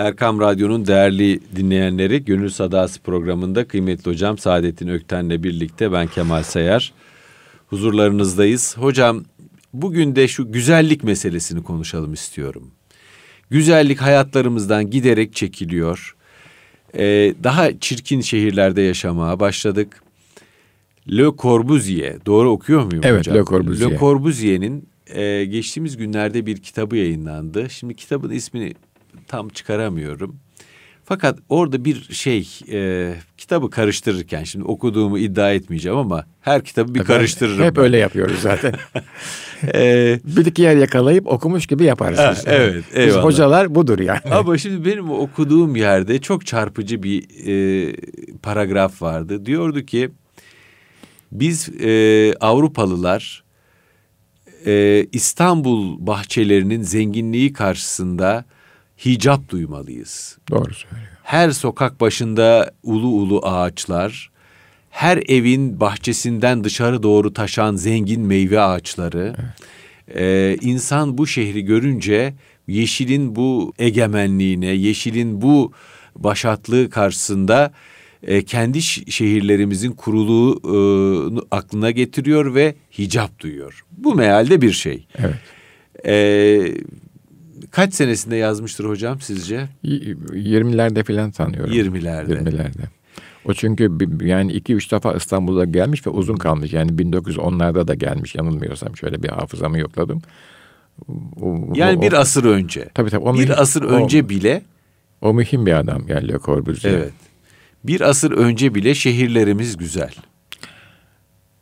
Erkam Radyo'nun değerli dinleyenleri Gönül Sadası programında kıymetli hocam Saadettin Ökten'le birlikte ben Kemal Sayar huzurlarınızdayız. Hocam bugün de şu güzellik meselesini konuşalım istiyorum. Güzellik hayatlarımızdan giderek çekiliyor. Ee, daha çirkin şehirlerde yaşamaya başladık. Le Corbusier, doğru okuyor muyum evet, hocam? Le Corbusier. Le Corbusier'in e, geçtiğimiz günlerde bir kitabı yayınlandı. Şimdi kitabın ismini tam çıkaramıyorum. Fakat orada bir şey e, kitabı karıştırırken şimdi okuduğumu iddia etmeyeceğim ama her kitabı bir Ben karıştırırım. Hep ben. öyle yapıyoruz zaten. E, bir iki yer yakalayıp okumuş gibi yaparız. Ha, biz. evet, Biz eyvallah. hocalar budur yani. ama şimdi benim okuduğum yerde çok çarpıcı bir e, paragraf vardı. Diyordu ki biz e, Avrupalılar e, İstanbul bahçelerinin zenginliği karşısında hicap duymalıyız. Doğru söylüyor. Her sokak başında ulu ulu ağaçlar, her evin bahçesinden dışarı doğru taşan zengin meyve ağaçları. Ee, insan bu şehri görünce yeşilin bu egemenliğine, yeşilin bu başatlığı karşısında e, kendi şehirlerimizin kuruluğu e, aklına getiriyor ve hicap duyuyor. Bu mealde bir şey. Evet. Ee, kaç senesinde yazmıştır hocam sizce? Y- 20'lerde falan sanıyorum. 20'lerde. 20'lerde. O çünkü yani iki üç defa İstanbul'a gelmiş ve uzun kalmış. Yani 1910'larda da gelmiş yanılmıyorsam. Şöyle bir hafızamı yokladım. O- Yani o- bir asır önce. Tabii tabii. O bir mühim- asır o- önce bile O mühim bir adam yani Le Corbusier. evet. Bir asır önce bile şehirlerimiz güzel.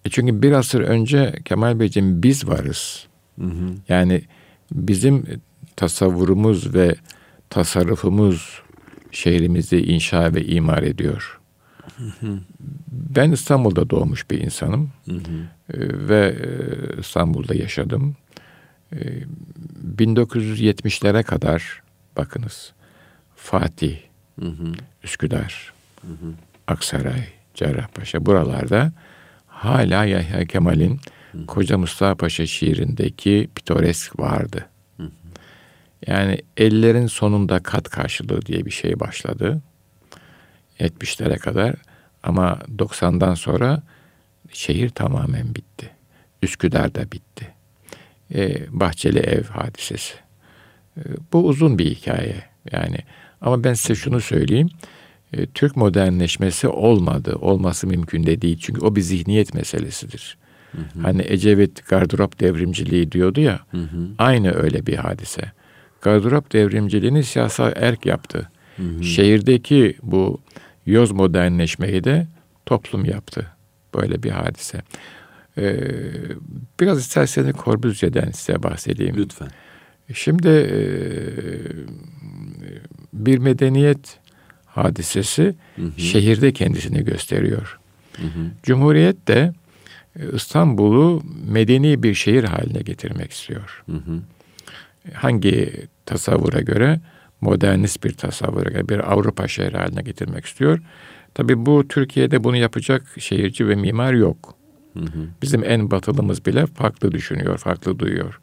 E çünkü bir asır önce Kemal Beyciğim biz varız. Yani bizim tasavvurumuz ve tasarrufumuz şehrimizi inşa ve imar ediyor. Ben İstanbul'da doğmuş bir insanım E, ve e, İstanbul'da yaşadım. E, 1970'lere kadar bakınız Fatih, Üsküdar, Aksaray, Cerrahpaşa buralarda hala Yahya Kemal'in Koca Mustafa Paşa şiirindeki pitoresk vardı. Yani ellerin sonunda kat karşılığı diye bir şey başladı. 70'lere kadar ama 90'dan sonra şehir tamamen bitti. Üsküdar'da bitti. Ee, Bahçeli ev hadisesi. Ee, bu uzun bir hikaye yani. Ama ben size şunu söyleyeyim. Ee, Türk modernleşmesi olmadı. Olması mümkün de değil. Çünkü o bir zihniyet meselesidir. Hani Ecevit gardırop devrimciliği diyordu ya. Aynı öyle bir hadise. Gardırop devrimciliğini siyasal erk yaptı. Şehirdeki bu yoz modernleşmeyi de toplum yaptı. Böyle bir hadise. Ee, biraz isterseniz Corbusier'den size bahsedeyim. Lütfen. Şimdi e, bir medeniyet hadisesi şehirde kendisini gösteriyor. Cumhuriyet de e, İstanbul'u medeni bir şehir haline getirmek istiyor. Hangi tasavvura göre? Modernist bir tasavvura göre bir Avrupa şehri haline getirmek istiyor. Tabii bu Türkiye'de bunu yapacak şehirci ve mimar yok. Bizim en batılımız bile farklı düşünüyor, farklı duyuyor.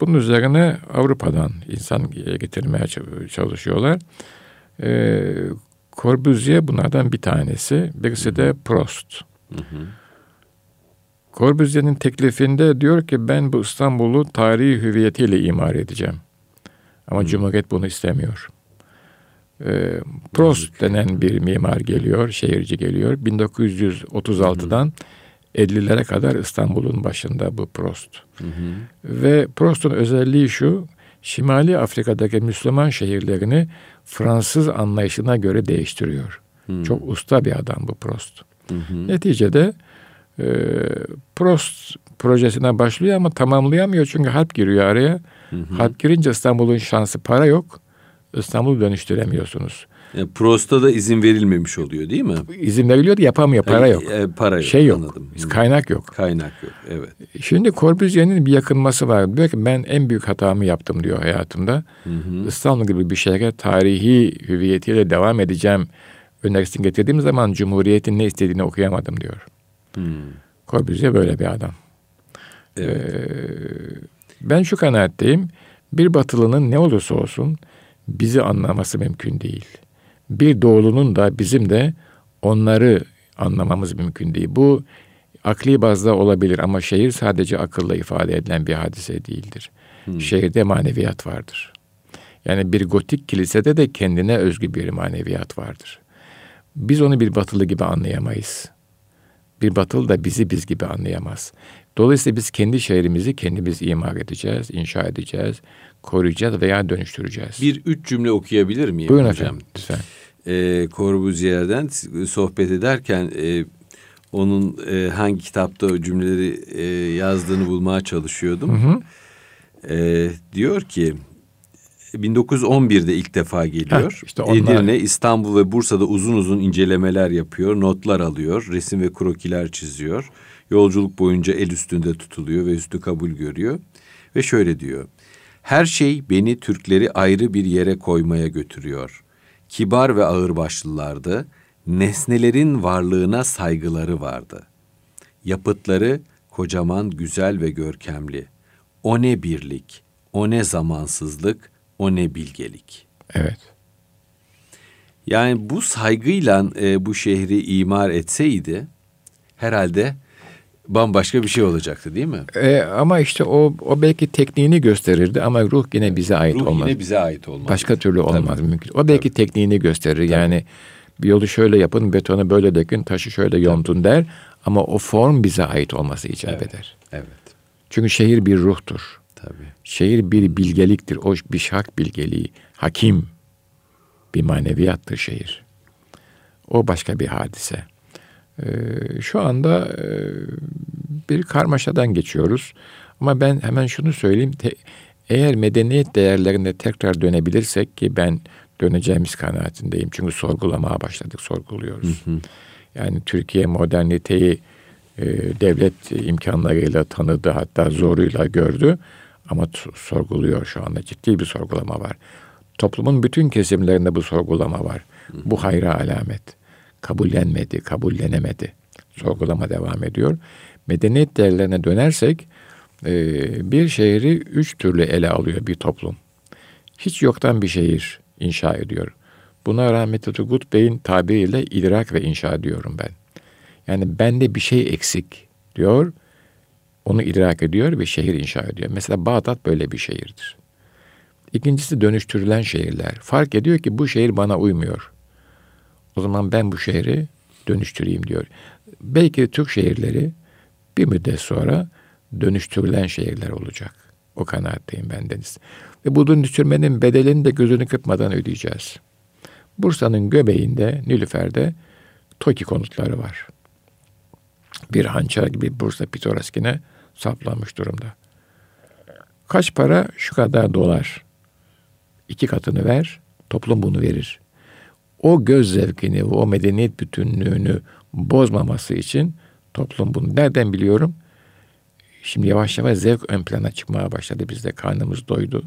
Bunun üzerine Avrupa'dan insan getirmeye çalışıyorlar. Ee, Corbusier bunlardan bir tanesi. Birisi de Prost. Corbusier'in teklifinde diyor ki ben bu İstanbul'u tarihi hüviyetiyle imar edeceğim. Ama Cumhuriyet bunu istemiyor. Ee, Prost denen bir mimar geliyor, şehirci geliyor. 1936'dan 50'lere kadar İstanbul'un başında bu Prost. Ve Prost'un özelliği şu, Şimali Afrika'daki Müslüman şehirlerini Fransız anlayışına göre değiştiriyor. Çok usta bir adam bu Prost. Neticede e, Prost projesine başlıyor ama tamamlayamıyor çünkü harp giriyor araya. Harp girince İstanbul'un şansı para yok. İstanbul'u dönüştüremiyorsunuz. Yani Prost'a da izin verilmemiş oluyor değil mi? İzin veriliyor da yapamıyor. Para yok. E, para yok. Şey yok. Anladım. Hı. Kaynak yok. Kaynak yok. Evet. Şimdi Corbusier'in bir yakınması var. Diyor ki ben en büyük hatamı yaptım diyor hayatımda. İstanbul gibi bir şehre tarihi hüviyetiyle devam edeceğim önerisini getirdiğim zaman Cumhuriyet'in ne istediğini okuyamadım diyor. Corbusier böyle bir adam. Evet. Ee, ben şu kanaatteyim. Bir batılının ne olursa olsun bizi anlaması mümkün değil. Bir doğulunun da bizim de onları anlamamız mümkün değil. Bu akli bazda olabilir ama şehir sadece akılla ifade edilen bir hadise değildir. Hmm. Şehirde maneviyat vardır. Yani bir gotik kilisede de kendine özgü bir maneviyat vardır. Biz onu bir batılı gibi anlayamayız. Bir batılı da bizi biz gibi anlayamaz. Dolayısıyla biz kendi şehrimizi kendimiz imar edeceğiz, inşa edeceğiz, koruyacağız veya dönüştüreceğiz. Bir üç cümle okuyabilir miyim Buyurun hocam? efendim, lütfen. Ee, Corbusier'den sohbet ederken e, onun e, hangi kitapta o cümleleri e, yazdığını bulmaya çalışıyordum. Hı hı. E, diyor ki 1911'de ilk defa geliyor. Heh, işte onlar... Edirne, İstanbul ve Bursa'da uzun uzun incelemeler yapıyor, notlar alıyor, resim ve krokiler çiziyor. Yolculuk boyunca el üstünde tutuluyor ve üstü kabul görüyor. Ve şöyle diyor. Her şey beni Türkleri ayrı bir yere koymaya götürüyor. Kibar ve ağırbaşlılardı. Nesnelerin varlığına saygıları vardı. Yapıtları kocaman, güzel ve görkemli. O ne birlik, o ne zamansızlık, o ne bilgelik. Evet. Yani bu saygıyla e, bu şehri imar etseydi herhalde bambaşka bir şey olacaktı değil mi? E, ama işte o o belki tekniğini gösterirdi ama ruh yine bize ait ruh olmaz. Ruh yine bize ait olmaz. Başka türlü olmaz Tabii. mümkün. O belki Tabii. tekniğini gösterir. Tabii. Yani bir yolu şöyle yapın, betonu böyle dökün, taşı şöyle yontun der ama o form bize ait olması icap evet. eder. Evet. Çünkü şehir bir ruhtur. Tabii. Şehir bir bilgeliktir. O bir şak bilgeliği. Hakim bir maneviyattır şehir. O başka bir hadise. Ee, şu anda e, bir karmaşadan geçiyoruz. Ama ben hemen şunu söyleyeyim. Te, eğer medeniyet değerlerine tekrar dönebilirsek ki ben döneceğimiz kanaatindeyim. Çünkü sorgulamaya başladık, sorguluyoruz. Hı hı. Yani Türkiye moderniteyi e, devlet imkanlarıyla tanıdı, hatta zoruyla gördü. Ama sorguluyor şu anda. Ciddi bir sorgulama var. Toplumun bütün kesimlerinde bu sorgulama var. Bu hayra alamet. Kabullenmedi, kabullenemedi. Sorgulama devam ediyor. Medeniyet değerlerine dönersek e, bir şehri üç türlü ele alıyor bir toplum. Hiç yoktan bir şehir inşa ediyor. Buna rahmetli Turgut Bey'in tabiriyle idrak ve inşa diyorum ben. Yani bende bir şey eksik diyor. Onu idrak ediyor ve şehir inşa ediyor. Mesela Bağdat böyle bir şehirdir. İkincisi dönüştürülen şehirler. Fark ediyor ki bu şehir bana uymuyor. O zaman ben bu şehri dönüştüreyim diyor. Belki Türk şehirleri bir müddet sonra dönüştürülen şehirler olacak. O kanaatteyim bendeniz. Ve bu dönüştürmenin bedelini de gözünü kırpmadan ödeyeceğiz. Bursa'nın göbeğinde, Nilüfer'de TOKİ konutları var. Bir hançer gibi Bursa pittoreski'ne saplanmış durumda. Kaç para? Şu kadar dolar. İki katını ver, toplum bunu verir. O göz zevkini, o medeniyet bütünlüğünü bozmaması için toplum bunu nereden biliyorum? Şimdi yavaş yavaş zevk ön plana çıkmaya başladı bizde. Karnımız doydu.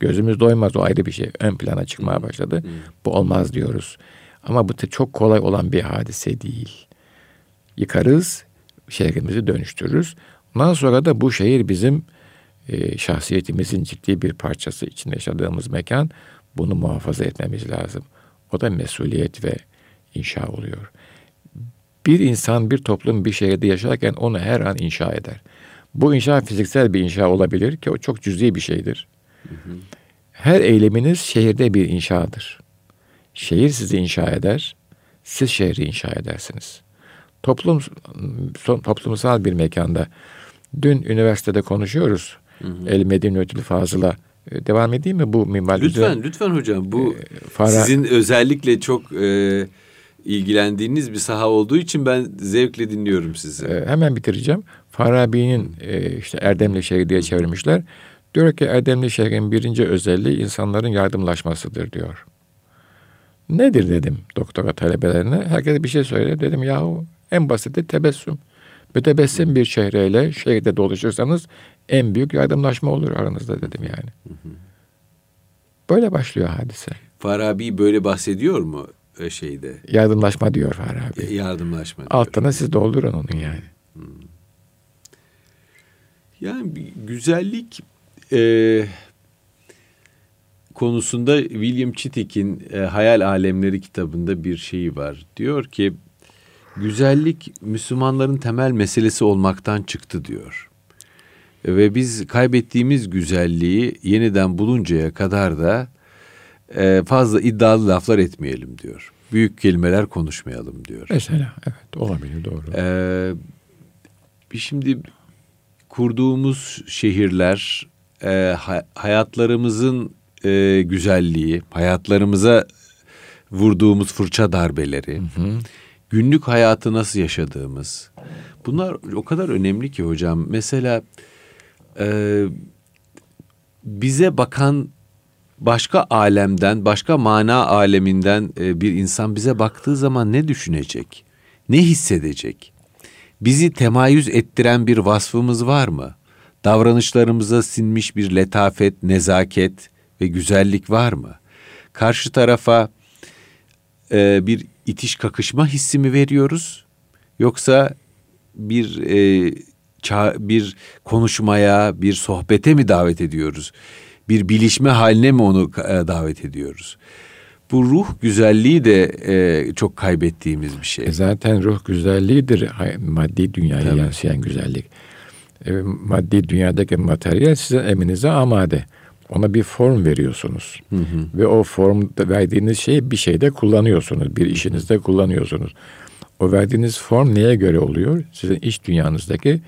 Gözümüz doymaz o ayrı bir şey. Ön plana çıkmaya başladı. Bu olmaz diyoruz. Ama bu çok kolay olan bir hadise değil. Yıkarız, şehrimizi dönüştürürüz. Ondan sonra da bu şehir bizim e, şahsiyetimizin ciddi bir parçası içinde yaşadığımız mekan. Bunu muhafaza etmemiz lazım. O da mesuliyet ve inşa oluyor. Bir insan, bir toplum bir şehirde yaşarken onu her an inşa eder. Bu inşa fiziksel bir inşa olabilir ki o çok cüzi bir şeydir. Her eyleminiz şehirde bir inşadır. Şehir sizi inşa eder, siz şehri inşa edersiniz. Toplum toplumsal bir mekanda dün üniversitede konuşuyoruz. Hı hı. El Medinetül Fazıl'a e, devam edeyim mi bu minval Lütfen üzerine? lütfen hocam bu e, Fara... sizin özellikle çok e, ilgilendiğiniz bir saha olduğu için ben zevkle dinliyorum sizi. E, hemen bitireceğim. Farabi'nin e, işte Erdemli şehri diye çevirmişler. Diyor ki Erdemli şehrin birinci özelliği insanların yardımlaşmasıdır diyor. Nedir dedim doktora talebelerine. Herkes bir şey söyledi. Dedim yahu en basiti tebessüm. Mütebessim bir şehreyle şehirde dolaşırsanız en büyük yardımlaşma olur aranızda dedim yani. Böyle başlıyor hadise. Farabi böyle bahsediyor mu e, şeyde? Yardımlaşma diyor Farabi. Yardımlaşma diyor. Altına siz doldurun onun yani. Yani güzellik e, konusunda William Chittick'in e, Hayal Alemleri kitabında bir şeyi var. Diyor ki güzellik Müslümanların temel meselesi olmaktan çıktı diyor. Ve biz kaybettiğimiz güzelliği yeniden buluncaya kadar da e, fazla iddialı laflar etmeyelim diyor. Büyük kelimeler konuşmayalım diyor. Mesela evet olabilir doğru. Ee, şimdi kurduğumuz şehirler, e, hayatlarımızın e, güzelliği, hayatlarımıza vurduğumuz fırça darbeleri, hı hı. Günlük hayatı nasıl yaşadığımız, bunlar o kadar önemli ki hocam. Mesela e, bize bakan başka alemden, başka mana aleminden e, bir insan bize baktığı zaman ne düşünecek? Ne hissedecek? Bizi temayüz ettiren bir vasfımız var mı? Davranışlarımıza sinmiş bir letafet, nezaket ve güzellik var mı? Karşı tarafa e, bir itiş kakışma hissi mi veriyoruz? Yoksa bir e, ça- bir konuşmaya, bir sohbete mi davet ediyoruz? Bir bilişme haline mi onu e, davet ediyoruz? Bu ruh güzelliği de e, çok kaybettiğimiz bir şey. E zaten ruh güzelliğidir maddi dünyaya Tabii. yansıyan güzellik. E, maddi dünyadaki materyal size eminize amade. Ona bir form veriyorsunuz. Hı hı. Ve o formda verdiğiniz şeyi bir şeyde kullanıyorsunuz. Bir işinizde kullanıyorsunuz. O verdiğiniz form neye göre oluyor? Sizin iş dünyanızdaki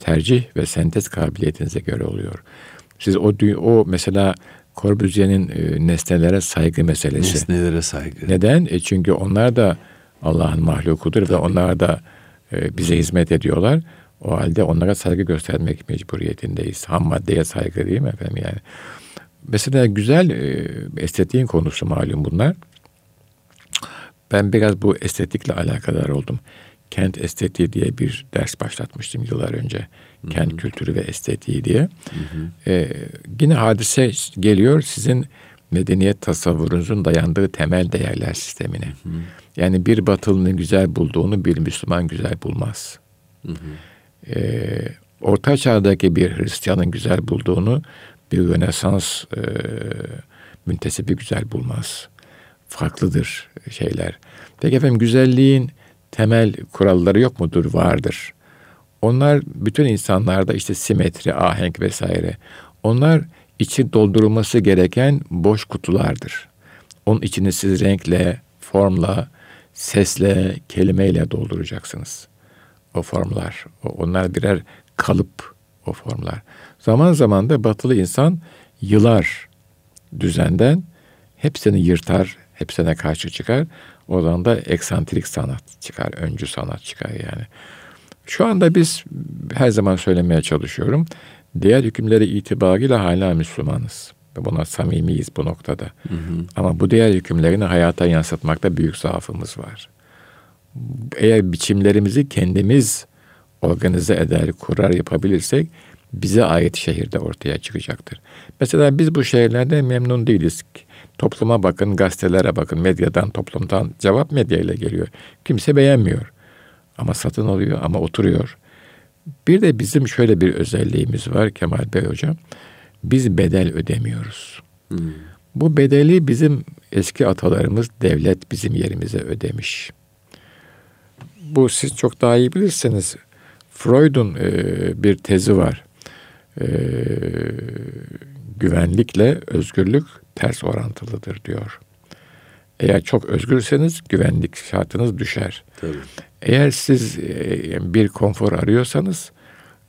tercih ve sentez kabiliyetinize göre oluyor. Siz o o mesela Corbusier'in e, nesnelere saygı meselesi. Nesnelere saygı. Neden? E çünkü onlar da Allah'ın mahlukudur Tabii. ve onlar da e, bize hizmet ediyorlar. O halde onlara saygı göstermek mecburiyetindeyiz. Ham maddeye saygı değil mi efendim yani? Mesela güzel e, estetiğin konusu malum bunlar. Ben biraz bu estetikle alakadar oldum. Kent estetiği diye bir ders başlatmıştım yıllar önce. Hı-hı. Kent kültürü ve estetiği diye. Hı Ee, yine hadise geliyor sizin medeniyet tasavvurunuzun dayandığı temel değerler sistemine. Hı-hı. Yani bir batılının güzel bulduğunu bir Müslüman güzel bulmaz. Ee, Orta çağdaki bir Hristiyanın güzel bulduğunu bir Rönesans e, müntesibi güzel bulmaz. Farklıdır şeyler. Peki efendim güzelliğin temel kuralları yok mudur? Vardır. Onlar bütün insanlarda işte simetri, ahenk vesaire. Onlar içi doldurulması gereken boş kutulardır. Onun içini siz renkle, formla, sesle, kelimeyle dolduracaksınız. O formlar. Onlar birer kalıp o formlar. Zaman zaman da batılı insan yılar düzenden hepsini yırtar, hepsine karşı çıkar. Oradan da eksantrik sanat çıkar, öncü sanat çıkar yani. Şu anda biz her zaman söylemeye çalışıyorum. Diğer hükümleri itibariyle hala Müslümanız. Buna samimiyiz bu noktada. Hı hı. Ama bu diğer hükümlerini hayata yansıtmakta büyük zaafımız var. Eğer biçimlerimizi kendimiz organize eder, kurar yapabilirsek bize ait şehirde ortaya çıkacaktır. Mesela biz bu şehirlerde memnun değiliz. Topluma bakın, gazetelere bakın, medyadan, toplumdan cevap medyayla geliyor. Kimse beğenmiyor. Ama satın alıyor ama oturuyor. Bir de bizim şöyle bir özelliğimiz var Kemal Bey Hocam. Biz bedel ödemiyoruz. Hmm. Bu bedeli bizim eski atalarımız devlet bizim yerimize ödemiş. Bu siz çok daha iyi bilirsiniz. Freud'un e, bir tezi var. E, güvenlikle özgürlük ters orantılıdır diyor. Eğer çok özgürseniz güvenlik şartınız düşer. Tabii. Eğer siz e, bir konfor arıyorsanız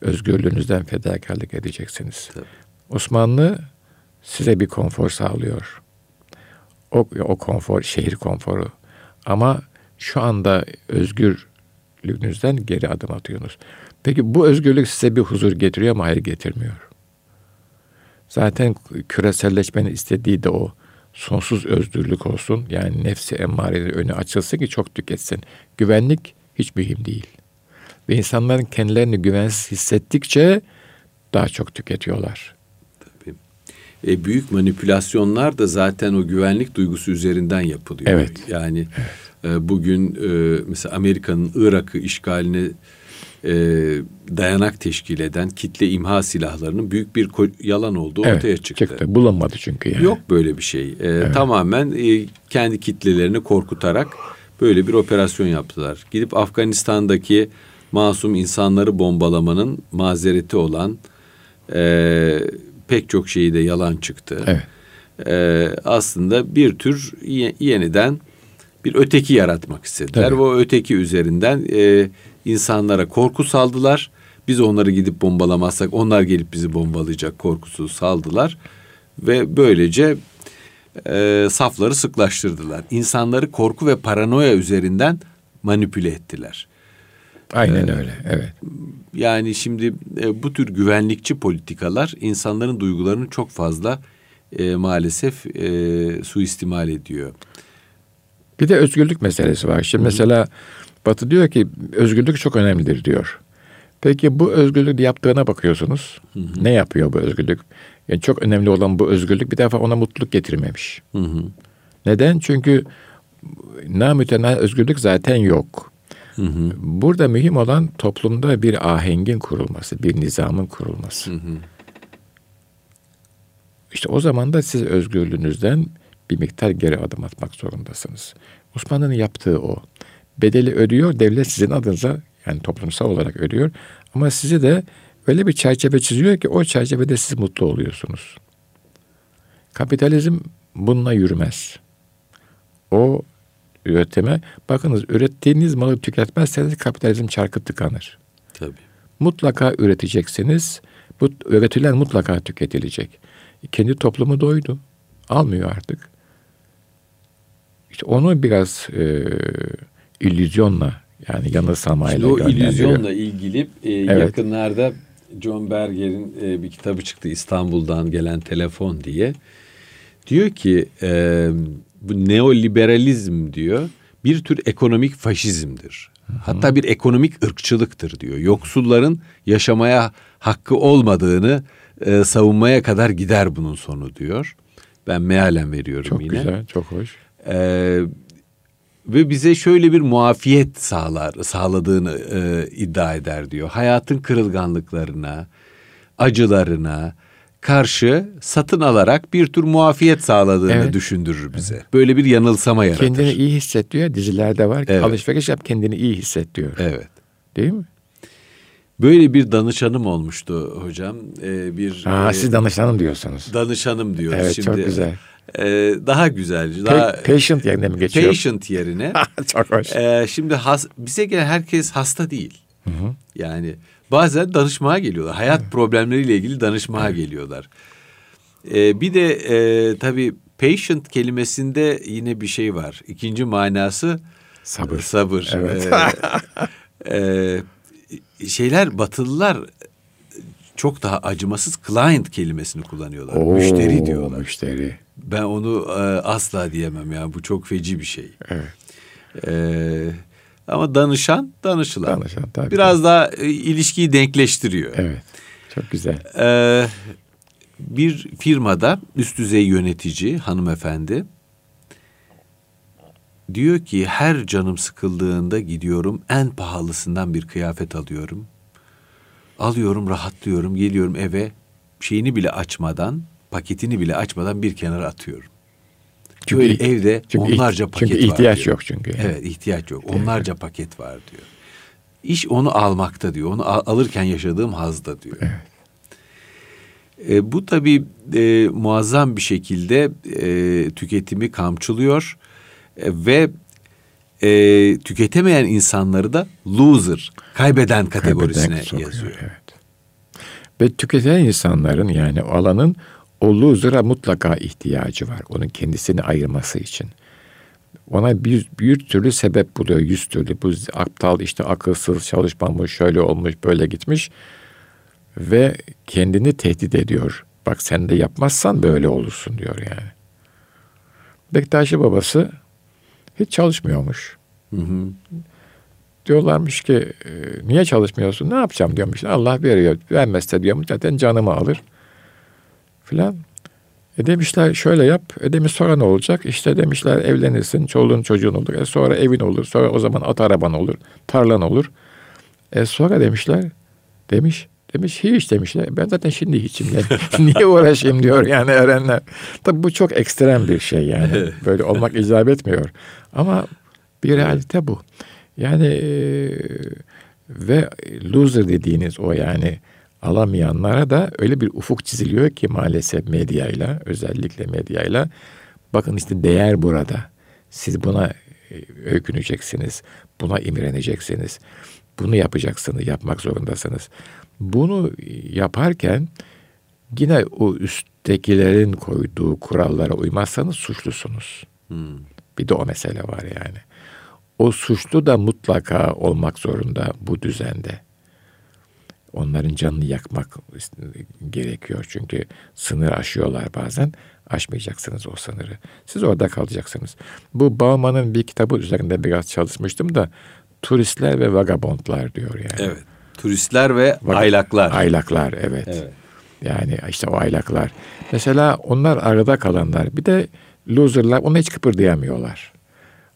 özgürlüğünüzden fedakarlık edeceksiniz. Tabii. Osmanlı size bir konfor sağlıyor. O, o konfor şehir konforu. Ama şu anda özgürlüğünüzden geri adım atıyorsunuz. Peki bu özgürlük size bir huzur getiriyor mu? Hayır getirmiyor. Zaten küreselleşmenin istediği de o sonsuz özgürlük olsun. Yani nefsi emmarenin önü açılsın ki çok tüketsin. Güvenlik hiç mühim değil. Ve insanların kendilerini güvensiz hissettikçe daha çok tüketiyorlar. Tabii. E, büyük manipülasyonlar da zaten o güvenlik duygusu üzerinden yapılıyor. Evet. Yani evet. E, bugün e, mesela Amerika'nın Irak'ı işgalini e, dayanak teşkil eden kitle imha silahlarının büyük bir yalan olduğu evet, ortaya çıktı. çıktı. Bulunmadı çünkü yani. Yok böyle bir şey. E, evet. Tamamen e, kendi kitlelerini korkutarak böyle bir operasyon yaptılar. Gidip Afganistan'daki masum insanları bombalamanın mazereti olan e, pek çok şeyi de yalan çıktı. Evet. E, aslında bir tür yeniden bir öteki yaratmak istediler. Ve o öteki üzerinden e, insanlara korku saldılar. Biz onları gidip bombalamazsak onlar gelip bizi bombalayacak korkusu saldılar. Ve böylece e, safları sıklaştırdılar. İnsanları korku ve paranoya üzerinden manipüle ettiler. Aynen ee, öyle, evet. Yani şimdi e, bu tür güvenlikçi politikalar insanların duygularını çok fazla e, maalesef e, suistimal ediyor. Bir de özgürlük meselesi var. Şimdi Hı-hı. mesela Batı diyor ki özgürlük çok önemlidir diyor. Peki bu özgürlük yaptığına bakıyorsunuz. Hı-hı. Ne yapıyor bu özgürlük? Yani çok önemli olan bu özgürlük bir defa ona mutluluk getirmemiş. Hı-hı. Neden? Çünkü namütenahi özgürlük zaten yok. Hı hı. Burada mühim olan toplumda bir ahengin kurulması, bir nizamın kurulması. Hı hı. İşte o zaman da siz özgürlüğünüzden bir miktar geri adım atmak zorundasınız. Osmanlı'nın yaptığı o. Bedeli ödüyor, devlet sizin adınıza yani toplumsal olarak ödüyor. Ama sizi de öyle bir çerçeve çiziyor ki o çerçevede siz mutlu oluyorsunuz. Kapitalizm bununla yürümez. O üretime. Bakınız ürettiğiniz malı tüketmezseniz kapitalizm çarkı tıkanır. Tabii. Mutlaka üreteceksiniz. Bu üretilen mutlaka tüketilecek. Kendi toplumu doydu. Almıyor artık. İşte onu biraz e, illüzyonla yani yanılsamayla Şimdi o illüzyonla ilgili e, evet. yakınlarda John Berger'in e, bir kitabı çıktı İstanbul'dan gelen telefon diye. Diyor ki e, bu neoliberalizm diyor bir tür ekonomik faşizmdir. Hatta bir ekonomik ırkçılıktır diyor. Yoksulların yaşamaya hakkı olmadığını e, savunmaya kadar gider bunun sonu diyor. Ben mealen veriyorum çok yine. Çok güzel, çok hoş. Ee, ve bize şöyle bir muafiyet sağlar sağladığını e, iddia eder diyor. Hayatın kırılganlıklarına, acılarına, karşı satın alarak bir tür muafiyet sağladığını evet. düşündürür bize. Evet. Böyle bir yanılsama yaratır. Kendini iyi hisset diyor. Dizilerde var. Evet. Alışveriş yap kendini iyi hisset diyor. Evet. Değil mi? Böyle bir danışanım olmuştu hocam. Ee, bir Aa, e, siz danışanım diyorsunuz. Danışanım diyoruz evet, şimdi. çok güzel. E, daha güzel. Daha, pa- patient yerine mi geçiyor? Patient yerine. çok hoş. E, şimdi has, bize gelen herkes hasta değil. Hı hı. Yani bazen danışmaya geliyorlar. Hayat evet. problemleriyle ilgili danışmaya evet. geliyorlar. Ee, bir de e, tabii patient kelimesinde yine bir şey var. İkinci manası sabır. Sabır. Evet. Ee, e, şeyler Batılılar çok daha acımasız client kelimesini kullanıyorlar. Oo, müşteri diyorlar. Müşteri. Ben onu e, asla diyemem ya. Bu çok feci bir şey. Evet. Ee, ama danışan danışılan. Danışan tabii. Biraz daha e, ilişkiyi denkleştiriyor. Evet. Çok güzel. Ee, bir firmada üst düzey yönetici hanımefendi diyor ki her canım sıkıldığında gidiyorum en pahalısından bir kıyafet alıyorum. Alıyorum, rahatlıyorum, geliyorum eve şeyini bile açmadan, paketini bile açmadan bir kenara atıyorum. Çünkü Böyle evde çünkü onlarca paket çünkü var. Çünkü ihtiyaç yok çünkü. Evet ihtiyaç yok. İhtiyaç onlarca yok. paket var diyor. İş onu almakta diyor. Onu al- alırken yaşadığım hazda diyor. Evet. E, bu tabii e, muazzam bir şekilde e, tüketimi kamçılıyor e, ve e, tüketemeyen insanları da loser, kaybeden kategorisine kaybeden yazıyor. Evet. Ve tüketen insanların yani alanın o loser'a mutlaka ihtiyacı var. Onun kendisini ayırması için. Ona bir, bir türlü sebep buluyor, yüz türlü. Bu aptal işte akılsız çalışmamış, şöyle olmuş, böyle gitmiş. Ve kendini tehdit ediyor. Bak sen de yapmazsan böyle olursun diyor yani. Bektaşi babası hiç çalışmıyormuş. Hı hı. Diyorlarmış ki niye çalışmıyorsun? Ne yapacağım diyormuş. Allah veriyor. Vermezse diyormuş zaten canımı alır filan. E demişler şöyle yap. E demiş sonra ne olacak? İşte demişler evlenirsin, çoluğun çocuğun olur. E sonra evin olur. Sonra o zaman at araban olur, tarlan olur. E sonra demişler. Demiş. Demiş hiç demişler. Ben zaten şimdi hiçim. Niye uğraşayım diyor yani öğrenler. Tabii bu çok ekstrem bir şey yani. Böyle olmak icap etmiyor. Ama bir realite bu. Yani e, ve loser dediğiniz o yani alamayanlara da öyle bir ufuk çiziliyor ki maalesef medyayla özellikle medyayla bakın işte değer burada. Siz buna e, öyküneceksiniz. Buna imreneceksiniz. Bunu yapacaksınız, yapmak zorundasınız. Bunu yaparken yine o üsttekilerin koyduğu kurallara uymazsanız suçlusunuz. Hmm. Bir de o mesele var yani. O suçlu da mutlaka olmak zorunda bu düzende. Onların canını yakmak gerekiyor. Çünkü sınır aşıyorlar bazen. Aşmayacaksınız o sınırı. Siz orada kalacaksınız. Bu Bauman'ın bir kitabı üzerinde biraz çalışmıştım da turistler ve vagabondlar diyor yani. Evet. Turistler ve Vag- aylaklar. Aylaklar evet. evet. Yani işte o aylaklar. Mesela onlar arada kalanlar. Bir de loserlar onu hiç kıpırdayamıyorlar.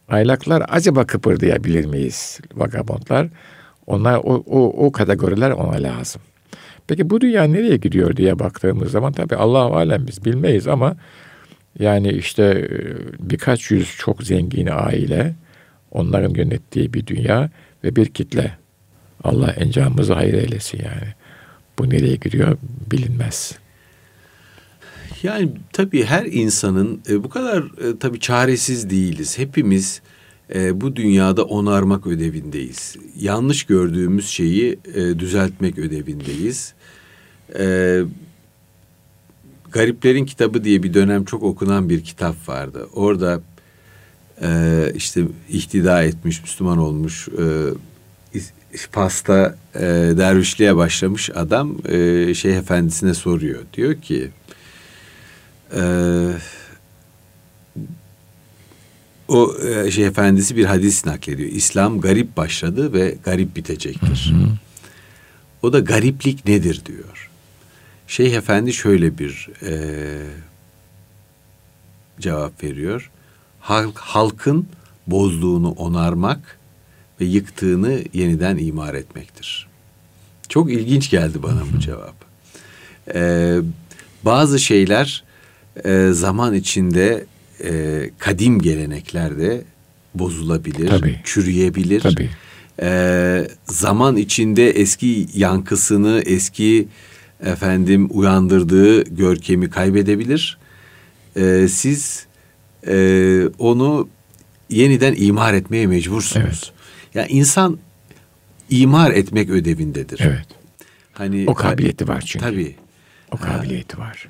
Aylaklar acaba kıpırdayabilir miyiz vagabondlar? Onlar o, o, o kategoriler ona lazım. Peki bu dünya nereye gidiyor diye baktığımız zaman tabii Allah alem biz bilmeyiz ama yani işte e, birkaç yüz çok zengin aile, onların yönettiği bir dünya ve bir kitle. Allah encamımızı hayır eylesin yani. Bu nereye gidiyor bilinmez. Yani tabii her insanın e, bu kadar e, tabii çaresiz değiliz. Hepimiz e, bu dünyada onarmak ödevindeyiz. Yanlış gördüğümüz şeyi e, düzeltmek ödevindeyiz. E, Gariplerin Kitabı diye bir dönem çok okunan bir kitap vardı. Orada e, işte ihtida etmiş, Müslüman olmuş, e, pasta e, dervişliğe başlamış adam e, Şeyh Efendisi'ne soruyor. Diyor ki... E, o e, şey efendisi bir hadis naklediyor. İslam garip başladı ve garip bitecektir. Hı hı. O da gariplik nedir diyor. Şeyh Efendi şöyle bir e, cevap veriyor. Halk, halkın bozduğunu onarmak ve yıktığını yeniden imar etmektir. Çok ilginç geldi bana bu cevap. Ee, bazı şeyler e, zaman içinde e, kadim geleneklerde bozulabilir, Tabii. çürüyebilir. Tabii. E, zaman içinde eski yankısını, eski efendim uyandırdığı görkemi kaybedebilir. E, siz e, onu yeniden imar etmeye mecbursunuz. Evet. Ya yani insan imar etmek ödevindedir. Evet. Hani o kabiliyeti var çünkü. Tabii. O kabiliyeti ha. var.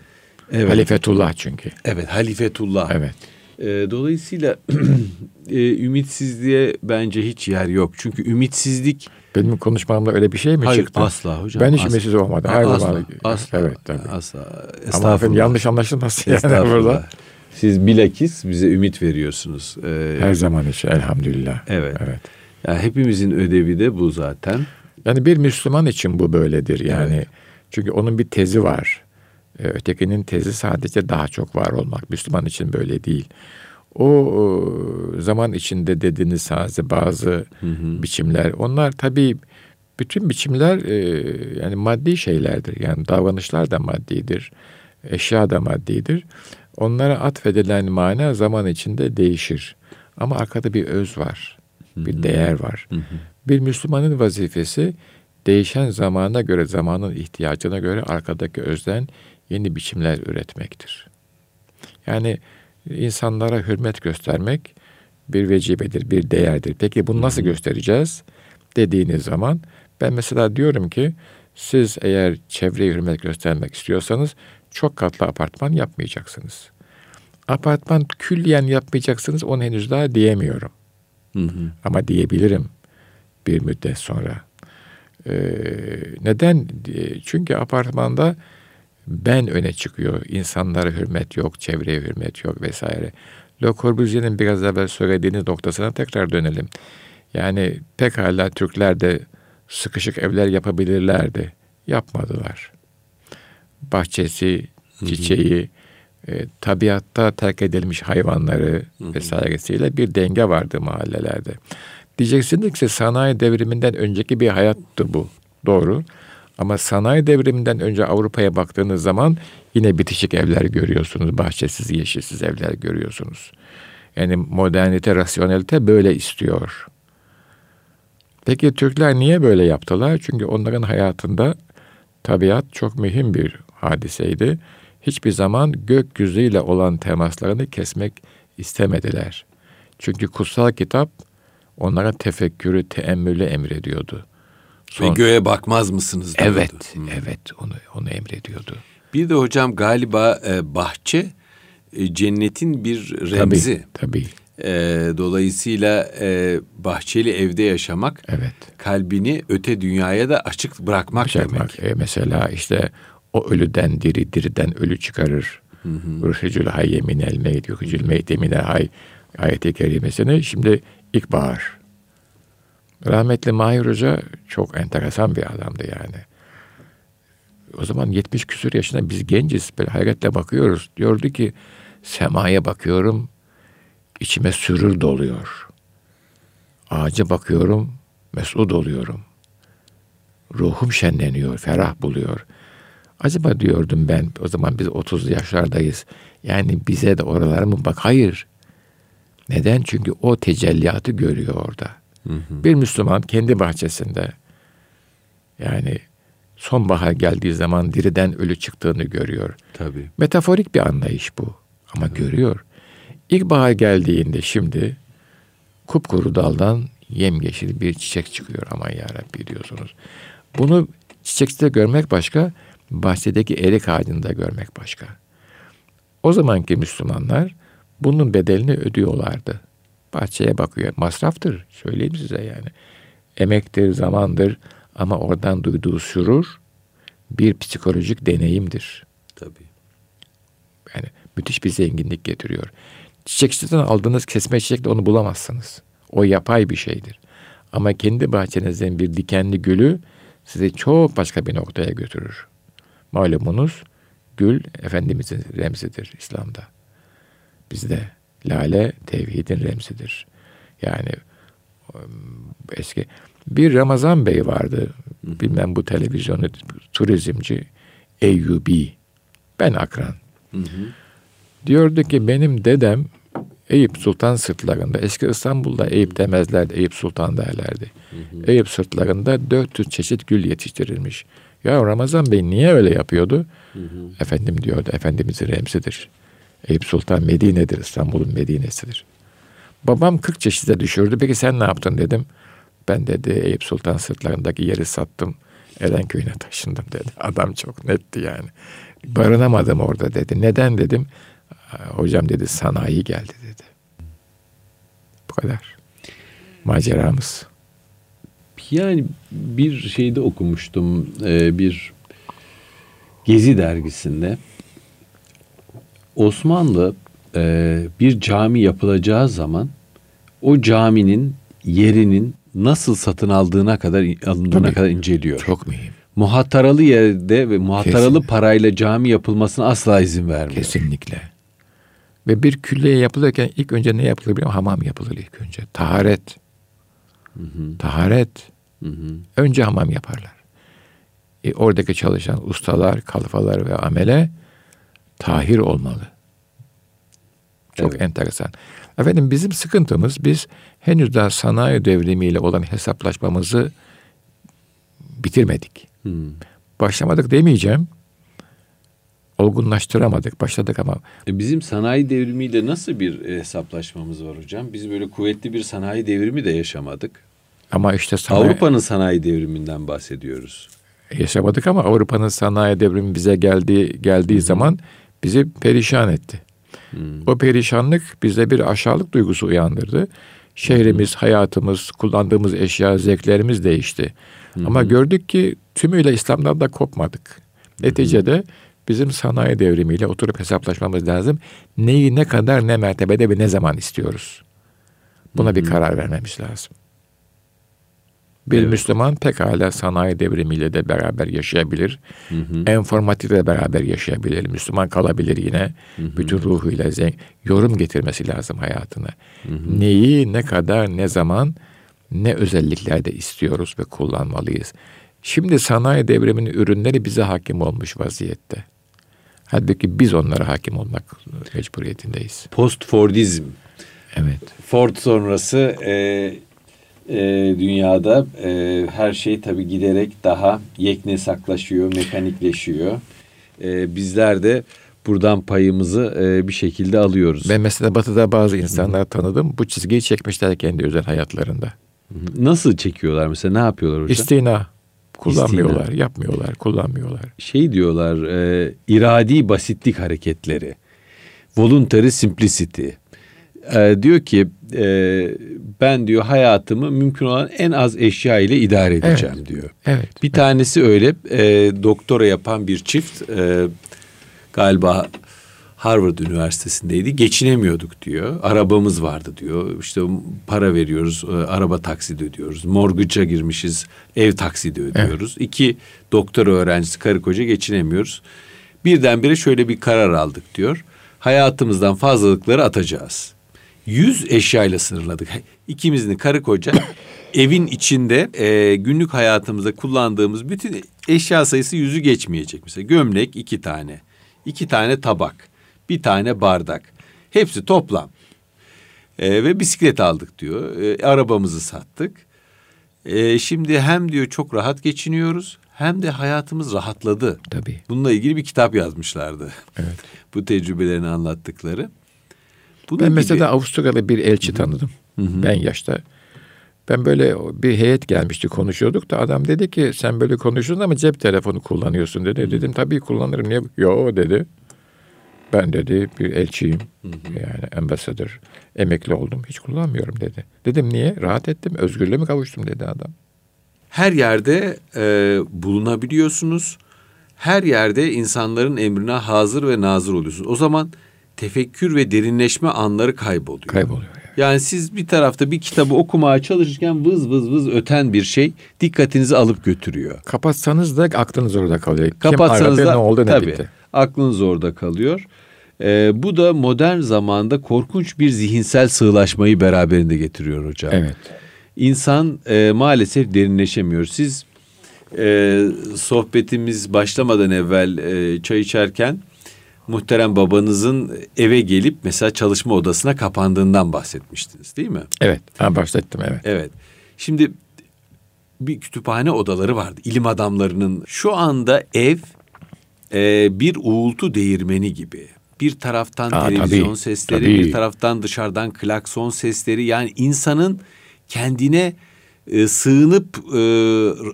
Evet. Halifetullah çünkü. Evet, halifetullah. Evet. E, dolayısıyla e, ümitsizliğe bence hiç yer yok. Çünkü ümitsizlik benim konuşmamda öyle bir şey mi Hayır, çıktı? asla hocam. Ben hiç ümitsiz olmadım. Her asla, zaman. Asla. Evet tabii. Asla. Ama efendim yanlış anlaşılmasın yani burada. Siz bilakis bize ümit veriyorsunuz. Ee, Her zaman için elhamdülillah. Evet. evet. Ya hepimizin ödevi de bu zaten. Yani bir Müslüman için bu böyledir yani. Evet. Çünkü onun bir tezi var. Ee, ötekinin tezi sadece daha çok var olmak. Müslüman için böyle değil. O zaman içinde dediğiniz sadece bazı hı hı. biçimler. Onlar tabii bütün biçimler e, yani maddi şeylerdir. Yani davranışlar da maddidir. Eşya da maddidir. Onlara atfedilen mana zaman içinde değişir. Ama arkada bir öz var. Bir hı hı. değer var. Hı hı. Bir Müslümanın vazifesi değişen zamana göre, zamanın ihtiyacına göre arkadaki özden yeni biçimler üretmektir. Yani insanlara hürmet göstermek bir vecibedir, bir değerdir. Peki bunu nasıl göstereceğiz? Dediğiniz zaman ben mesela diyorum ki siz eğer çevreye hürmet göstermek istiyorsanız çok katlı apartman yapmayacaksınız. Apartman külliyen yapmayacaksınız onu henüz daha diyemiyorum. Hı hı. Ama diyebilirim bir müddet sonra. Ee, neden? Çünkü apartmanda ben öne çıkıyor. İnsanlara hürmet yok, çevreye hürmet yok vesaire. Le Corbusier'in biraz evvel söylediğiniz noktasına tekrar dönelim. Yani pekala Türkler de sıkışık evler yapabilirlerdi. Yapmadılar. Bahçesi, çiçeği, e, tabiatta terk edilmiş hayvanları vesairesiyle bir denge vardı mahallelerde. Diyeceksiniz ki sanayi devriminden önceki bir hayattı bu. Doğru. Ama sanayi devriminden önce Avrupa'ya baktığınız zaman yine bitişik evler görüyorsunuz. Bahçesiz, yeşilsiz evler görüyorsunuz. Yani modernite, rasyonelite böyle istiyor. Peki Türkler niye böyle yaptılar? Çünkü onların hayatında tabiat çok mühim bir hadiseydi. Hiçbir zaman gökyüzüyle olan temaslarını kesmek istemediler. Çünkü kutsal kitap onlara tefekkürü, teemmülü emrediyordu. Son... Ve göğe bakmaz mısınız diyordu. Evet, hmm. evet onu onu emrediyordu. Bir de hocam galiba e, bahçe e, cennetin bir remzi. Tabii. tabii. E, dolayısıyla e, bahçeli evde yaşamak evet. kalbini öte dünyaya da açık bırakmak açık demek. E, mesela işte o ölüden diri, diriden ölü çıkarır. Ruhecül hayye minel meyt, yuhicül meyte minel hay ayeti kerimesini şimdi ilkbahar. Rahmetli Mahir Hoca çok enteresan bir adamdı yani. O zaman 70 küsur yaşında biz genciz böyle hayretle bakıyoruz. Diyordu ki semaya bakıyorum içime sürür doluyor. Ağaca bakıyorum mesut oluyorum. Ruhum şenleniyor, ferah buluyor. Acaba diyordum ben o zaman biz 30 yaşlardayız. Yani bize de oralara mı bak? Hayır. Neden? Çünkü o tecelliyatı görüyor orada. Hı hı. Bir Müslüman kendi bahçesinde yani sonbahar geldiği zaman diriden ölü çıktığını görüyor. Tabii. Metaforik bir anlayış bu ama hı. görüyor. İlkbahar geldiğinde şimdi kupkuru daldan yemyeşil bir çiçek çıkıyor aman yarabbi diyorsunuz. Bunu çiçekte görmek başka, bahçedeki erik ağacında görmek başka. O zamanki Müslümanlar bunun bedelini ödüyorlardı. Bahçeye bakıyor. Masraftır. Söyleyeyim size yani. Emektir, zamandır ama oradan duyduğu sürur bir psikolojik deneyimdir. Tabii. Yani müthiş bir zenginlik getiriyor. Çiçekçiden aldığınız kesme çiçekle onu bulamazsınız. O yapay bir şeydir. Ama kendi bahçenizden bir dikenli gülü sizi çok başka bir noktaya götürür. Malumunuz gül Efendimizin remzidir İslam'da. Bizde lale tevhidin remzidir. Yani eski bir Ramazan Bey vardı. Bilmem bu televizyonu turizmci Eyyubi. Ben akran. Hı hı. Diyordu ki benim dedem Eyüp Sultan sırtlarında, eski İstanbul'da Eyüp demezlerdi, Eyüp Sultan derlerdi. Hı hı. Eyüp sırtlarında 400 çeşit gül yetiştirilmiş. Ya Ramazan Bey niye öyle yapıyordu? Hı hı. Efendim diyordu, Efendimizin remsidir. Eyüp Sultan Medine'dir, İstanbul'un Medine'sidir. Babam 40 çeşide düşürdü. Peki sen ne yaptın dedim. Ben dedi Eyüp Sultan sırtlarındaki yeri sattım. Erenköy'üne taşındım dedi. Adam çok netti yani. Barınamadım orada dedi. Neden dedim. Hocam dedi sanayi geldi dedi. Bu kadar. Maceramız. Yani bir şeyde okumuştum. E, bir Gezi dergisinde. Osmanlı e, bir cami yapılacağı zaman o caminin yerinin nasıl satın aldığına kadar alındığına Tabii, kadar inceliyor. Çok mühim. Muhattaralı yerde ve muhattaralı Kesinlikle. parayla cami yapılmasına asla izin vermiyor. Kesinlikle. Ve bir külliye yapılırken ilk önce ne yapılır biliyor musun? Hamam yapılır ilk önce. Taharet. Hı hı. Taharet. Hı hı. Önce hamam yaparlar. E, oradaki çalışan ustalar, kalfalar ve amele tahir olmalı. Çok evet. enteresan. Efendim bizim sıkıntımız biz henüz daha sanayi devrimiyle olan hesaplaşmamızı bitirmedik. Hmm. Başlamadık demeyeceğim. Olgunlaştıramadık. Başladık ama. E bizim sanayi devrimiyle nasıl bir e, hesaplaşmamız var hocam? Biz böyle kuvvetli bir sanayi devrimi de yaşamadık. Ama işte sanayi... Avrupa'nın sanayi devriminden bahsediyoruz. Yaşamadık ama Avrupa'nın sanayi devrimi bize geldiği geldiği zaman bizi perişan etti. Hmm. O perişanlık bizde bir aşağılık duygusu uyandırdı. Şehrimiz, hmm. hayatımız, kullandığımız eşya, zevklerimiz değişti. Hmm. Ama gördük ki tümüyle İslam'dan da kopmadık. Neticede hmm. bizim sanayi devrimiyle oturup hesaplaşmamız lazım. Neyi ne kadar ne mertebede ve ne zaman istiyoruz. Buna hmm. bir karar vermemiz lazım. Bir evet. Müslüman pekala sanayi devrimiyle de beraber yaşayabilir. Hı hı. Enformatikle beraber yaşayabilir. Müslüman kalabilir yine. Hı hı. Bütün ruhuyla zeng yorum getirmesi lazım hayatına. Hı hı. Neyi, ne kadar, ne zaman, ne özelliklerde istiyoruz ve kullanmalıyız. Şimdi sanayi devriminin ürünleri bize hakim olmuş vaziyette. Halbuki biz onlara hakim olmak mecburiyetindeyiz. Post-Fordizm. Evet. Ford sonrası e, e, dünyada e, her şey tabii giderek daha yeknesaklaşıyor, mekanikleşiyor. E, bizler de buradan payımızı e, bir şekilde alıyoruz. Ben mesela Batı'da bazı insanlar tanıdım. Bu çizgiyi çekmişler kendi özel hayatlarında. Nasıl çekiyorlar mesela? Ne yapıyorlar hocam? İstina. Kullanmıyorlar, yapmıyorlar, kullanmıyorlar. Şey diyorlar, e, iradi basitlik hareketleri. Voluntary simplicity. E, diyor ki e, ben diyor hayatımı mümkün olan en az eşya ile idare edeceğim Evet. diyor. Evet. Bir tanesi öyle e, doktora yapan bir çift e, galiba Harvard Üniversitesi'ndeydi. Geçinemiyorduk diyor. Arabamız vardı diyor. İşte para veriyoruz, e, araba taksidi ödüyoruz. Mortgage'a girmişiz, ev taksidi ödüyoruz. İki doktora öğrencisi karı koca geçinemiyoruz. Birdenbire şöyle bir karar aldık diyor. Hayatımızdan fazlalıkları atacağız. Yüz eşyayla sınırladık. İkimizin karı koca evin içinde e, günlük hayatımızda kullandığımız bütün eşya sayısı yüzü geçmeyecek. Mesela gömlek iki tane, iki tane tabak, bir tane bardak. Hepsi toplam. E, ve bisiklet aldık diyor. E, arabamızı sattık. E, şimdi hem diyor çok rahat geçiniyoruz hem de hayatımız rahatladı. Tabii. Bununla ilgili bir kitap yazmışlardı. Evet. Bu tecrübelerini anlattıkları. Bunun Ben gibi- mesela Avusturya'da bir elçi tanıdım. Ben yaşta. Ben böyle bir heyet gelmişti konuşuyorduk da adam dedi ki sen böyle konuşuyorsun ama cep telefonu kullanıyorsun dedi. Dedim tabii kullanırım. Niye? Yo dedi. Ben dedi bir elçiyim. Yani ambasador. Emekli oldum. Hiç kullanmıyorum dedi. Dedim niye? Rahat ettim. Özgürlüğe mi kavuştum dedi adam. her yerde e, bulunabiliyorsunuz. Her yerde insanların emrine hazır ve nazır oluyorsunuz. O zaman tefekkür ve derinleşme anları kayboluyor. Kayboluyor. Yani. Yani siz bir tarafta bir kitabı okumaya çalışırken vız vız vız öten bir şey dikkatinizi alıp götürüyor. Kapatsanız da aklınız orada kalıyor. Kapatsanız Kim da ne oldu ne tabii, bitti. aklınız orada kalıyor. Ee, bu da modern zamanda korkunç bir zihinsel sığlaşmayı beraberinde getiriyor hocam. Evet. İnsan e, maalesef derinleşemiyor. Siz e, sohbetimiz başlamadan evvel e, çay içerken muhterem babanızın eve gelip mesela çalışma odasına kapandığından bahsetmiştiniz değil mi? Evet. Ha, başlattım evet. Evet. Şimdi bir kütüphane odaları vardı. İlim adamlarının şu anda ev e, bir uğultu değirmeni gibi. Bir taraftan Aa, televizyon tabii, sesleri, tabii. bir taraftan dışarıdan klakson sesleri. Yani insanın kendine e, sığınıp e,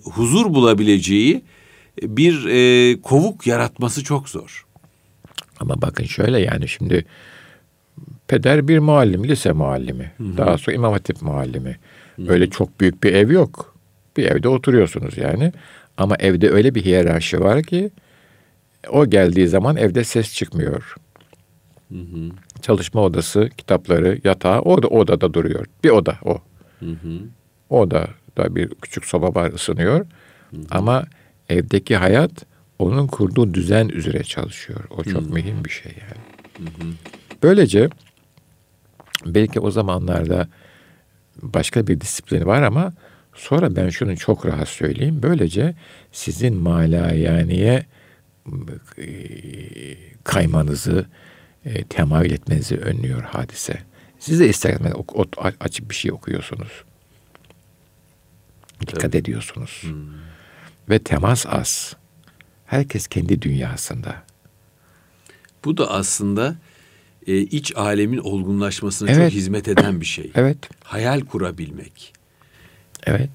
huzur bulabileceği bir e, kovuk yaratması çok zor. Ama bakın şöyle yani şimdi peder bir muallim, lise muallimi. Daha sonra İmam Hatip muallimi. Öyle çok büyük bir ev yok. Bir evde oturuyorsunuz yani. Ama evde öyle bir hiyerarşi var ki o geldiği zaman evde ses çıkmıyor. Çalışma odası, kitapları, yatağı o da odada duruyor. Bir oda o. O odada bir küçük soba var ısınıyor. Ama evdeki hayat onun kurduğu düzen üzere çalışıyor. O çok mühim bir şey yani. Böylece belki o zamanlarda başka bir disiplin var ama sonra ben şunu çok rahat söyleyeyim. Böylece sizin malayaniye e, kaymanızı, e, temayül etmenizi önlüyor hadise. Siz de ister ot- açıp bir şey okuyorsunuz. Dikkat ediyorsunuz. Ve temas az. Herkes kendi dünyasında. Bu da aslında e, iç alemin olgunlaşmasına Evet. çok hizmet eden bir şey. Evet, Hayal kurabilmek, evet.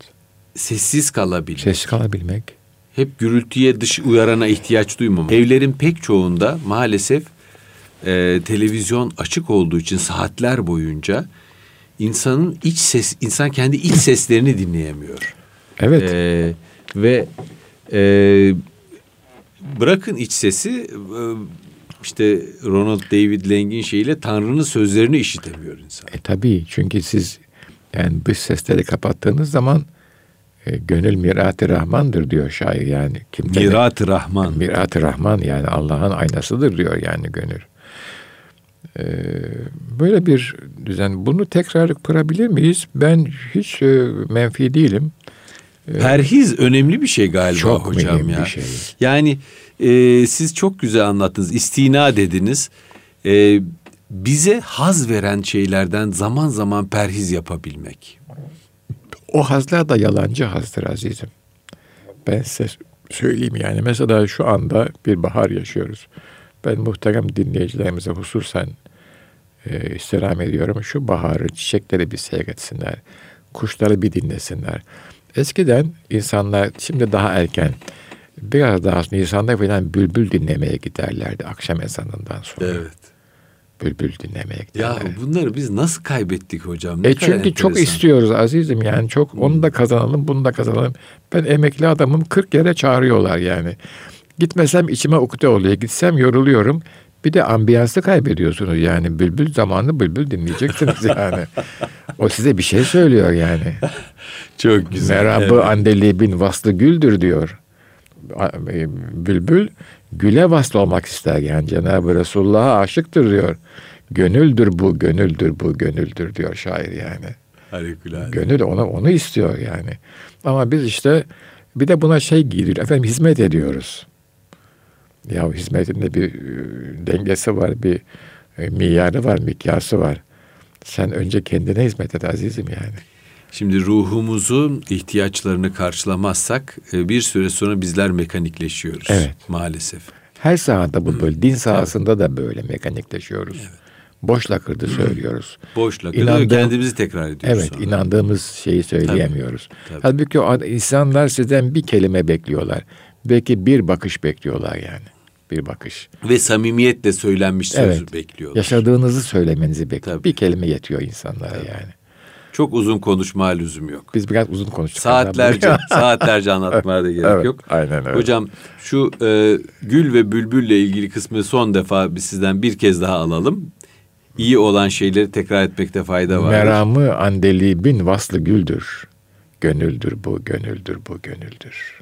sessiz kalabilmek, Ses kalabilmek. hep gürültüye dış uyarana ihtiyaç duymamak. Evlerin pek çoğunda maalesef e, televizyon açık olduğu için saatler boyunca insanın iç ses, insan kendi iç seslerini dinleyemiyor. Evet. E, ve e, bırakın iç sesi e, işte Ronald David Lang'in şeyiyle Tanrı'nın sözlerini işitemiyor insan. E tabii çünkü siz yani dış sesleri kapattığınız zaman e, gönül mirat-ı rahmandır diyor şair yani. Kim? Mirat-ı Rahman. Mirat-ı rahman yani Allah'ın aynasıdır diyor yani gönül. Ee, böyle bir düzen. Bunu tekrar kurabilir miyiz? Ben hiç e, menfi değilim. Perhiz önemli bir şey galiba Çok hocam ya. bir şey. Yani e, siz çok güzel anlattınız. İstina dediniz. E, bize haz veren şeylerden zaman zaman perhiz yapabilmek. O hazlar da yalancı hazdır azizim. Ben size söyleyeyim yani. Mesela şu anda bir bahar yaşıyoruz. Ben muhterem dinleyicilerimize hususen e, istirham ediyorum. Şu baharı, çiçekleri bir seyretsinler. Kuşları bir dinlesinler. Eskiden insanlar şimdi daha erken biraz daha Nisan'da falan bülbül dinlemeye giderlerdi akşam ezanından sonra. Bülbül dinlemeye Ya giderlerdi. bunları biz nasıl kaybettik hocam? Ne E çünkü çok enteresan. istiyoruz azizim yani çok onu da kazanalım bunu da kazanalım. Ben emekli adamım 40 yere çağırıyorlar yani. Gitmesem içime ukde oluyor. Gitsem yoruluyorum. Bir de ambiyansı kaybediyorsunuz yani. Bülbül zamanı bülbül dinleyeceksiniz yani. O size bir şey söylüyor yani. Çok güzel. Merabı Evet. andeli bin vaslı güldür diyor. E, Bülbül güle vasıl olmak ister yani Cenab-ı Resulullah'a aşıktır diyor. Gönüldür bu, gönüldür bu, gönüldür diyor şair yani. Harikulade. Gönül onu onu istiyor yani. Ama biz işte bir de buna şey giydiriyor. Efendim hizmet ediyoruz. Ya hizmetin de bir e, dengesi var, bir e, miyarı var, mikyası var. Sen önce kendine hizmet et azizim yani. Şimdi ruhumuzun ihtiyaçlarını karşılamazsak e, bir süre sonra bizler mekanikleşiyoruz. Evet. Maalesef. Her sahada bu böyle. Din sahasında da böyle mekanikleşiyoruz. Boş lakırdı söylüyoruz. Boşla İnandığım- kendimizi tekrar ediyoruz. Evet, sonra. inandığımız şeyi söyleyemiyoruz. Tabii. Halbuki o ad- insanlar sizden bir kelime bekliyorlar. Belki bir bakış bekliyorlar yani. Bir bakış. Ve samimiyetle söylenmiş sözü Evet. bekliyorlar. Yaşadığınızı söylemenizi bekliyor. Tabii. Bir kelime yetiyor insanlara yani. Çok uzun konuşma lüzum yok. Biz biraz uzun konuştuk. Saatlerce, saatlerce anlatmaya da gerek Evet, yok. aynen öyle. Hocam şu e, gül ve bülbülle ilgili kısmı son defa biz sizden bir kez daha alalım. İyi olan şeyleri tekrar etmekte fayda var. Meramı andeli bin vaslı güldür. Gönüldür bu, gönüldür bu, gönüldür.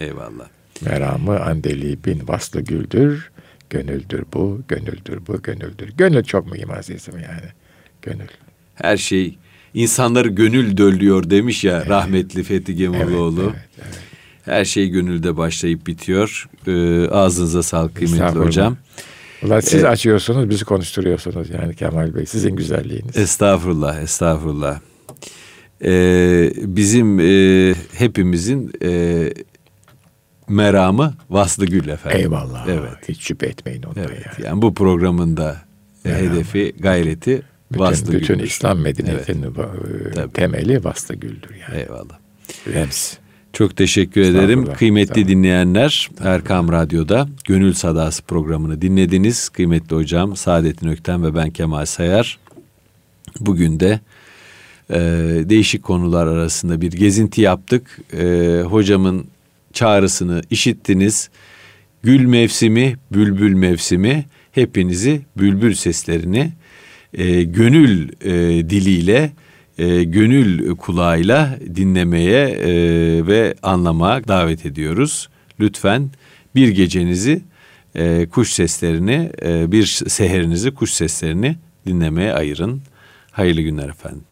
Eyvallah. Meramı andeli bin vaslı güldür. Gönüldür bu, gönüldür bu, gönüldür. Gönül çok mühim azizim yani. Gönül. Her şey insanları gönül döllüyor demiş ya rahmetli Fethi Gemuroğlu. Evet, evet, Her şey gönülde başlayıp bitiyor. Ee, ağzınıza sağlık kıymetli hocam. Ulan siz açıyorsunuz, bizi konuşturuyorsunuz yani Kemal Bey. Sizin güzelliğiniz. Estağfurullah, estağfurullah. Ee, bizim e, hepimizin e, meramı Vaslı Gül efendim. Eyvallah. Evet. Hiç şüphe etmeyin ondan Evet. yani. Yani bu programın da e, hedefi, gayreti Vaslı Bütün, bütün Gül'dür. İslam medeniyetinin e, Tabii. temeli vaslı güldür yani. Eyvallah. Rems. Çok teşekkür ederim. Kıymetli estağfurullah. dinleyenler, Erkam Radyo'da Gönül Sadası programını dinlediniz. Kıymetli hocam Saadettin Ökten ve ben Kemal Sayar. Bugün de e, değişik konular arasında bir gezinti yaptık. E, hocamın çağrısını işittiniz. Gül mevsimi, bülbül mevsimi hepinizi bülbül seslerini e, gönül e, diliyle, e, gönül kulağıyla dinlemeye e, ve anlamaya davet ediyoruz. Lütfen bir gecenizi e, kuş seslerini, e, bir seherinizi kuş seslerini dinlemeye ayırın. Hayırlı günler efendim.